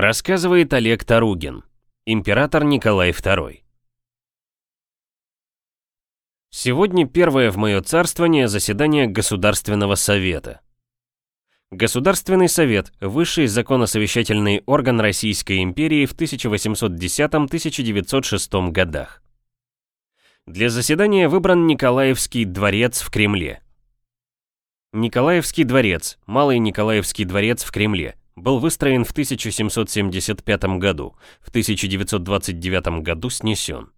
Рассказывает Олег Таругин, император Николай II. Сегодня первое в мое царствование заседание Государственного совета. Государственный совет – высший законосовещательный орган Российской империи в 1810-1906 годах. Для заседания выбран Николаевский дворец в Кремле. Николаевский дворец, Малый Николаевский дворец в Кремле, был выстроен в 1775 году, в 1929 году снесен.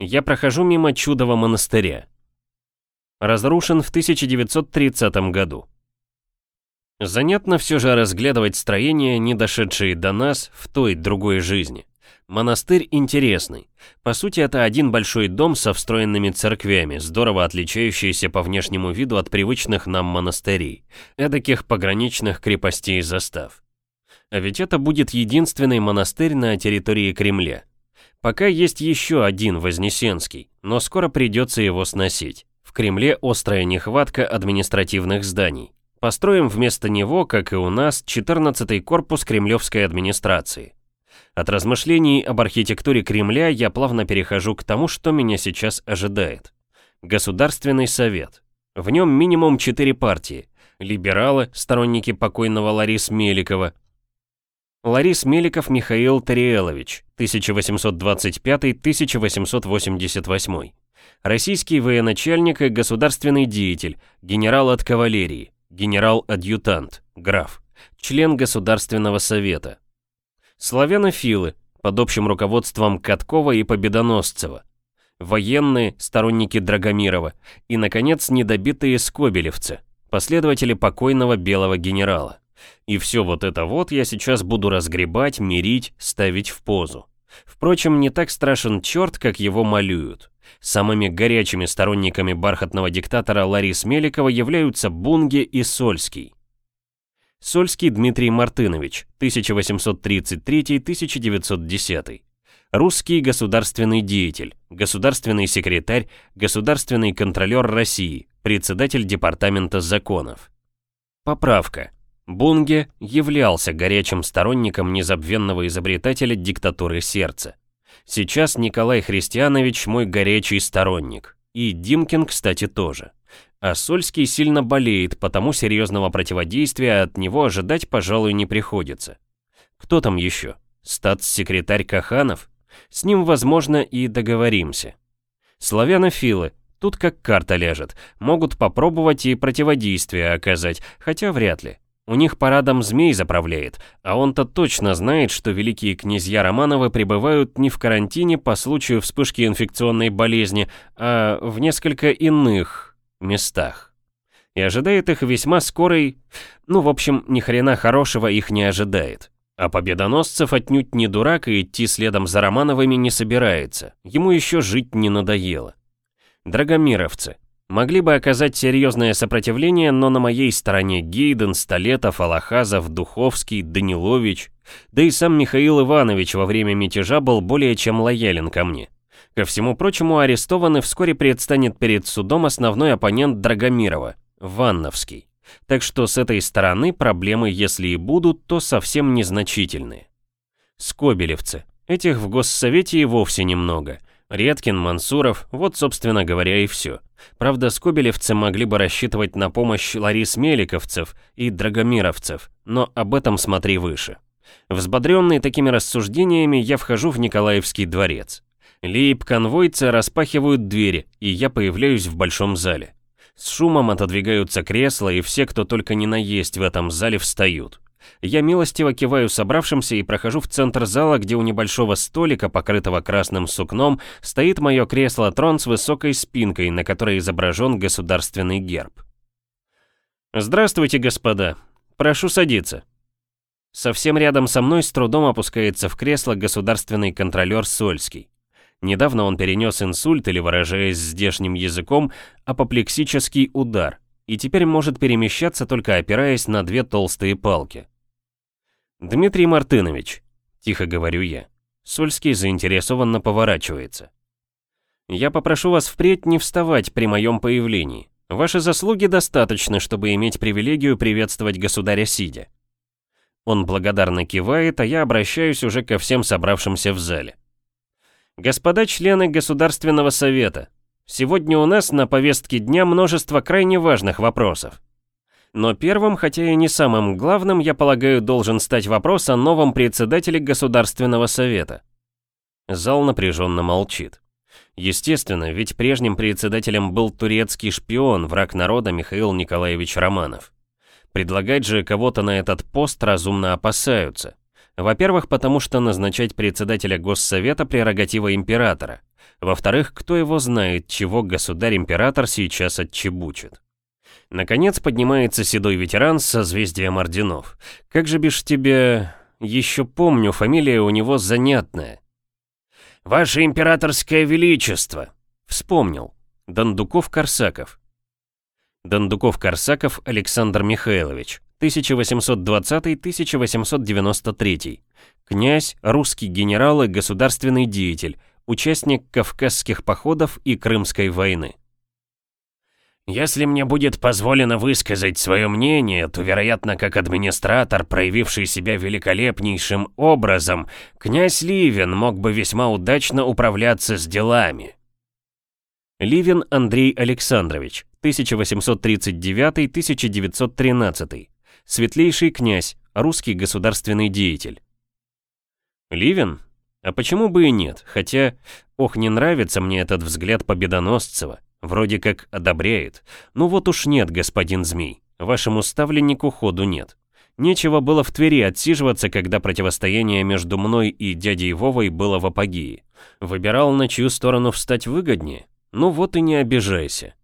Я прохожу мимо Чудового монастыря. Разрушен в 1930 году. Занятно все же разглядывать строения, не дошедшие до нас в той другой жизни. Монастырь интересный. По сути, это один большой дом со встроенными церквями, здорово отличающийся по внешнему виду от привычных нам монастырей, эдаких пограничных крепостей и застав. А ведь это будет единственный монастырь на территории Кремля. Пока есть еще один Вознесенский, но скоро придется его сносить. В Кремле острая нехватка административных зданий. Построим вместо него, как и у нас, 14-й корпус кремлевской администрации. От размышлений об архитектуре Кремля я плавно перехожу к тому, что меня сейчас ожидает. Государственный совет. В нем минимум четыре партии. Либералы, сторонники покойного Ларис Меликова. Ларис Меликов Михаил Тариелович, 1825-1888. Российский военачальник и государственный деятель, генерал от кавалерии, генерал-адъютант, граф, член Государственного совета, Славянофилы, под общим руководством Каткова и Победоносцева. Военные, сторонники Драгомирова. И, наконец, недобитые скобелевцы, последователи покойного белого генерала. И все вот это вот я сейчас буду разгребать, мирить, ставить в позу. Впрочем, не так страшен черт, как его малюют. Самыми горячими сторонниками бархатного диктатора Ларис Меликова являются Бунге и Сольский. Сольский Дмитрий Мартынович, 1833-1910. Русский государственный деятель, государственный секретарь, государственный контролер России, председатель Департамента законов. Поправка. Бунге являлся горячим сторонником незабвенного изобретателя диктатуры сердца. Сейчас Николай Христианович мой горячий сторонник. И Димкин, кстати, тоже. А Сольский сильно болеет, потому серьезного противодействия от него ожидать, пожалуй, не приходится. Кто там еще? Статс-секретарь Каханов? С ним, возможно, и договоримся. Славянофилы, тут как карта ляжет, могут попробовать и противодействие оказать, хотя вряд ли. У них парадом змей заправляет, а он-то точно знает, что великие князья Романовы пребывают не в карантине по случаю вспышки инфекционной болезни, а в несколько иных местах. И ожидает их весьма скорый... Ну, в общем, ни хрена хорошего их не ожидает. А победоносцев отнюдь не дурак и идти следом за Романовыми не собирается. Ему еще жить не надоело. Драгомировцы. Могли бы оказать серьезное сопротивление, но на моей стороне Гейден, Столетов, Алахазов, Духовский, Данилович, да и сам Михаил Иванович во время мятежа был более чем лоялен ко мне. Ко всему прочему, арестован и вскоре предстанет перед судом основной оппонент Драгомирова, Ванновский. Так что с этой стороны проблемы, если и будут, то совсем незначительные. Скобелевцы. Этих в Госсовете и вовсе немного. Редкин, Мансуров, вот, собственно говоря, и все. Правда, скобелевцы могли бы рассчитывать на помощь Ларис Меликовцев и Драгомировцев, но об этом смотри выше. Взбодренный такими рассуждениями, я вхожу в Николаевский дворец. Лейб-конвойцы распахивают двери, и я появляюсь в большом зале. С шумом отодвигаются кресла, и все, кто только не наесть в этом зале, встают. Я милостиво киваю собравшимся и прохожу в центр зала, где у небольшого столика, покрытого красным сукном, стоит мое кресло-трон с высокой спинкой, на которой изображен государственный герб. «Здравствуйте, господа. Прошу садиться». Совсем рядом со мной с трудом опускается в кресло государственный контролер Сольский. Недавно он перенес инсульт или, выражаясь здешним языком, апоплексический удар, и теперь может перемещаться только опираясь на две толстые палки. «Дмитрий Мартынович», — тихо говорю я. Сольский заинтересованно поворачивается. «Я попрошу вас впредь не вставать при моем появлении. Ваши заслуги достаточно, чтобы иметь привилегию приветствовать государя сидя». Он благодарно кивает, а я обращаюсь уже ко всем собравшимся в зале. Господа члены Государственного совета, сегодня у нас на повестке дня множество крайне важных вопросов. Но первым, хотя и не самым главным, я полагаю, должен стать вопрос о новом председателе Государственного совета. Зал напряженно молчит. Естественно, ведь прежним председателем был турецкий шпион, враг народа Михаил Николаевич Романов. Предлагать же кого-то на этот пост разумно опасаются. Во-первых, потому что назначать председателя Госсовета прерогатива императора. Во-вторых, кто его знает, чего государь-император сейчас отчебучит. Наконец поднимается седой ветеран с созвездием орденов. Как же бишь тебе... Еще помню, фамилия у него занятная. «Ваше императорское величество!» Вспомнил. Дондуков-Корсаков. Дондуков-Корсаков Александр Михайлович, 1820-1893. Князь, русский генерал и государственный деятель, участник Кавказских походов и Крымской войны. Если мне будет позволено высказать свое мнение, то, вероятно, как администратор, проявивший себя великолепнейшим образом, князь Ливен мог бы весьма удачно управляться с делами. Ливен Андрей Александрович, 1839-1913. Светлейший князь, русский государственный деятель. Ливен? А почему бы и нет? Хотя, ох, не нравится мне этот взгляд Победоносцева. Вроде как одобряет. Ну вот уж нет, господин Змей. Вашему ставленнику ходу нет. Нечего было в Твери отсиживаться, когда противостояние между мной и дядей Вовой было в апогее. Выбирал, на чью сторону встать выгоднее? Ну вот и не обижайся.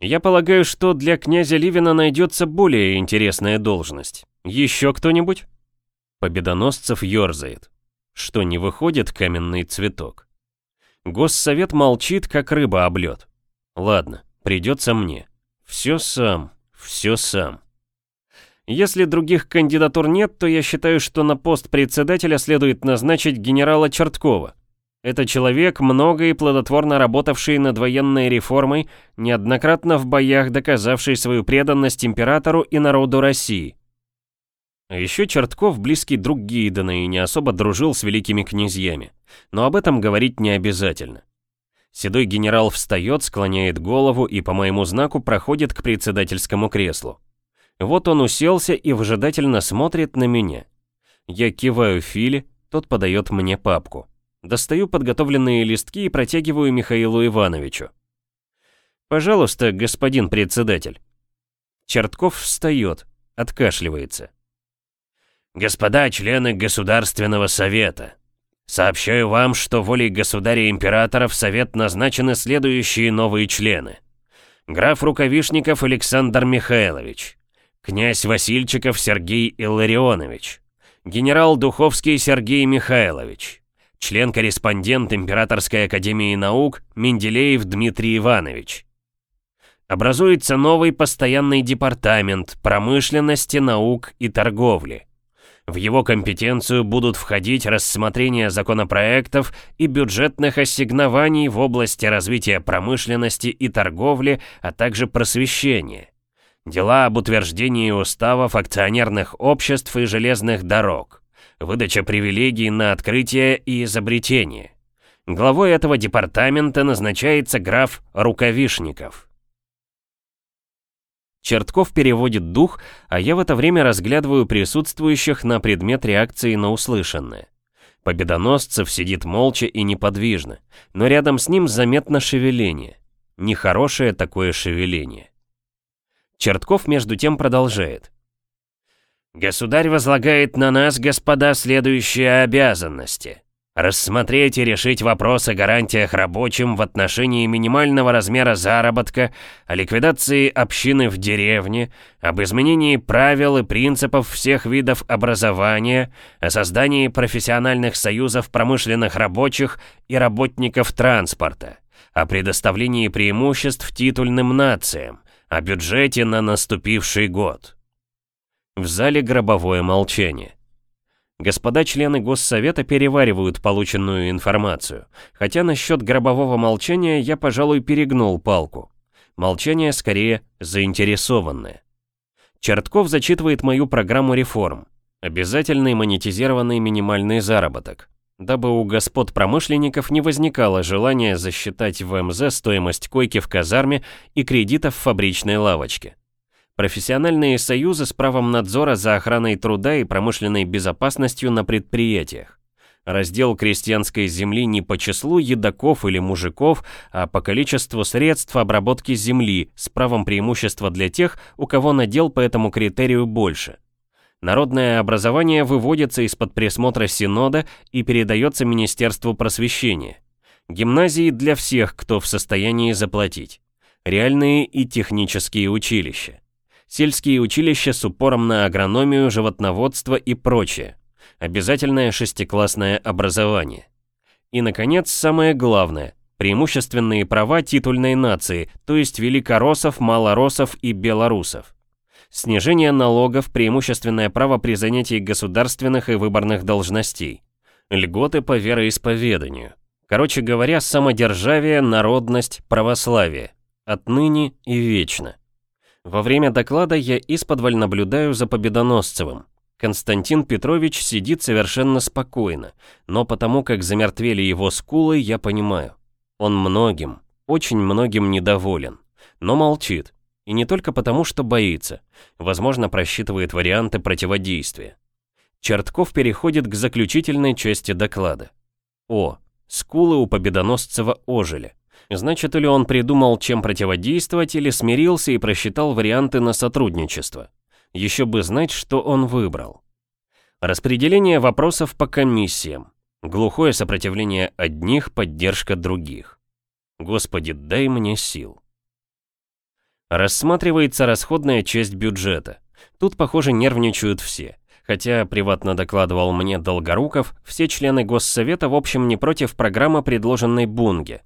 Я полагаю, что для князя Ливина найдется более интересная должность. Еще кто-нибудь? Победоносцев ерзает. Что, не выходит каменный цветок? Госсовет молчит, как рыба об лед. Ладно, придется мне. Все сам, все сам. Если других кандидатур нет, то я считаю, что на пост председателя следует назначить генерала Черткова. Это человек, много и плодотворно работавший над военной реформой, неоднократно в боях доказавший свою преданность императору и народу России. А еще Чертков близкий друг Гейдена и не особо дружил с великими князьями. Но об этом говорить не обязательно. Седой генерал встает, склоняет голову и по моему знаку проходит к председательскому креслу. Вот он уселся и выжидательно смотрит на меня. Я киваю Филе, тот подает мне папку. Достаю подготовленные листки и протягиваю Михаилу Ивановичу. «Пожалуйста, господин председатель». Чертков встает, откашливается. Господа члены Государственного Совета, сообщаю вам, что волей государя-императора в Совет назначены следующие новые члены. Граф Рукавишников Александр Михайлович, князь Васильчиков Сергей Илларионович, генерал Духовский Сергей Михайлович, член-корреспондент Императорской Академии Наук Менделеев Дмитрий Иванович. Образуется новый постоянный департамент промышленности, наук и торговли. В его компетенцию будут входить рассмотрение законопроектов и бюджетных ассигнований в области развития промышленности и торговли, а также просвещения. Дела об утверждении уставов акционерных обществ и железных дорог. Выдача привилегий на открытие и изобретение. Главой этого департамента назначается граф Рукавишников. Чертков переводит дух, а я в это время разглядываю присутствующих на предмет реакции на услышанное. Победоносцев сидит молча и неподвижно, но рядом с ним заметно шевеление. Нехорошее такое шевеление. Чертков между тем продолжает. «Государь возлагает на нас, господа, следующие обязанности. Рассмотреть и решить вопрос о гарантиях рабочим в отношении минимального размера заработка, о ликвидации общины в деревне, об изменении правил и принципов всех видов образования, о создании профессиональных союзов промышленных рабочих и работников транспорта, о предоставлении преимуществ титульным нациям, о бюджете на наступивший год. В зале гробовое молчание. Господа члены Госсовета переваривают полученную информацию, хотя насчет гробового молчания я, пожалуй, перегнул палку. Молчание скорее заинтересованное. Чертков зачитывает мою программу реформ. Обязательный монетизированный минимальный заработок. Дабы у господ промышленников не возникало желания засчитать в МЗ стоимость койки в казарме и кредитов в фабричной лавочке. Профессиональные союзы с правом надзора за охраной труда и промышленной безопасностью на предприятиях. Раздел крестьянской земли не по числу едоков или мужиков, а по количеству средств обработки земли с правом преимущества для тех, у кого надел по этому критерию больше. Народное образование выводится из-под присмотра Синода и передается Министерству просвещения. Гимназии для всех, кто в состоянии заплатить. Реальные и технические училища. Сельские училища с упором на агрономию, животноводство и прочее обязательное шестиклассное образование. И, наконец, самое главное – преимущественные права титульной нации, то есть великороссов, малороссов и белорусов. Снижение налогов, преимущественное право при занятии государственных и выборных должностей. Льготы по вероисповеданию. Короче говоря, самодержавие, народность, православие. Отныне и вечно. Во время доклада я исподволь наблюдаю за Победоносцевым. Константин Петрович сидит совершенно спокойно, но потому как замертвели его скулы, я понимаю. Он многим, очень многим недоволен, но молчит. И не только потому, что боится, возможно, просчитывает варианты противодействия. Чертков переходит к заключительной части доклада. О, скулы у Победоносцева ожили. Значит, или он придумал, чем противодействовать, или смирился и просчитал варианты на сотрудничество. Еще бы знать, что он выбрал. Распределение вопросов по комиссиям. Глухое сопротивление одних, поддержка других. Господи, дай мне сил. Рассматривается расходная часть бюджета. Тут, похоже, нервничают все. Хотя, приватно докладывал мне Долгоруков, все члены Госсовета в общем не против программы, предложенной Бунге.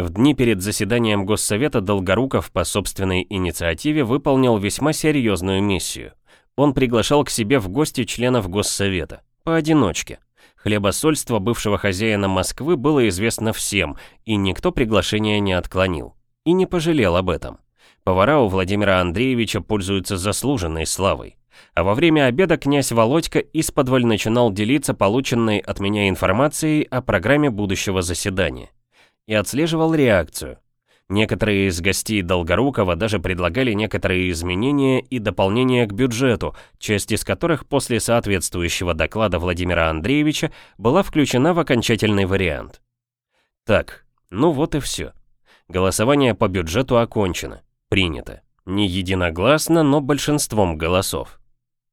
В дни перед заседанием Госсовета Долгоруков по собственной инициативе выполнил весьма серьезную миссию. Он приглашал к себе в гости членов Госсовета. Поодиночке. Хлебосольство бывшего хозяина Москвы было известно всем, и никто приглашения не отклонил. И не пожалел об этом. Повара у Владимира Андреевича пользуются заслуженной славой. А во время обеда князь Володька исподволь начинал делиться полученной от меня информацией о программе будущего заседания и отслеживал реакцию. Некоторые из гостей Долгорукова даже предлагали некоторые изменения и дополнения к бюджету, часть из которых после соответствующего доклада Владимира Андреевича была включена в окончательный вариант. Так, ну вот и все. Голосование по бюджету окончено. Принято. Не единогласно, но большинством голосов.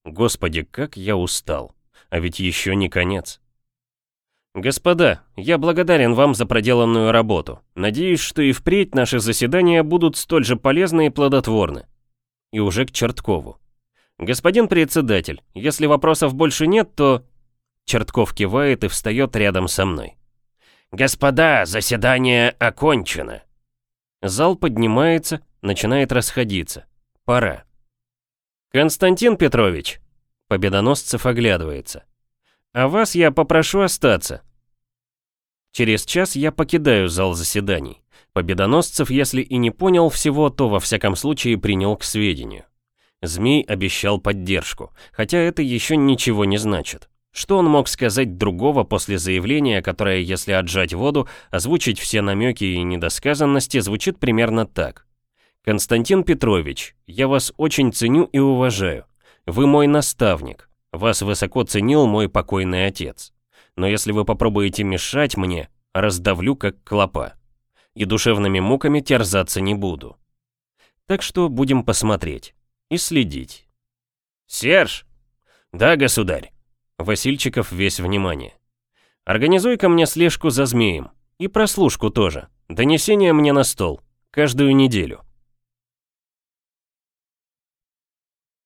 Господи, как я устал. А ведь еще не конец. «Господа, я благодарен вам за проделанную работу. Надеюсь, что и впредь наши заседания будут столь же полезны и плодотворны». И уже к Черткову. «Господин председатель, если вопросов больше нет, то...» Чертков кивает и встает рядом со мной. «Господа, заседание окончено!» Зал поднимается, начинает расходиться. Пора. «Константин Петрович!» Победоносцев оглядывается. «А вас я попрошу остаться. Через час я покидаю зал заседаний. Победоносцев, если и не понял всего, то во всяком случае принял к сведению. Змей обещал поддержку, хотя это еще ничего не значит. Что он мог сказать другого после заявления, которое, если отжать воду, озвучить все намеки и недосказанности, звучит примерно так. «Константин Петрович, я вас очень ценю и уважаю. Вы мой наставник. Вас высоко ценил мой покойный отец но если вы попробуете мешать мне, раздавлю как клопа. И душевными муками терзаться не буду. Так что будем посмотреть и следить. «Серж!» «Да, государь!» Васильчиков весь внимание. «Организуй-ка мне слежку за змеем. И прослушку тоже. Донесение мне на стол. Каждую неделю.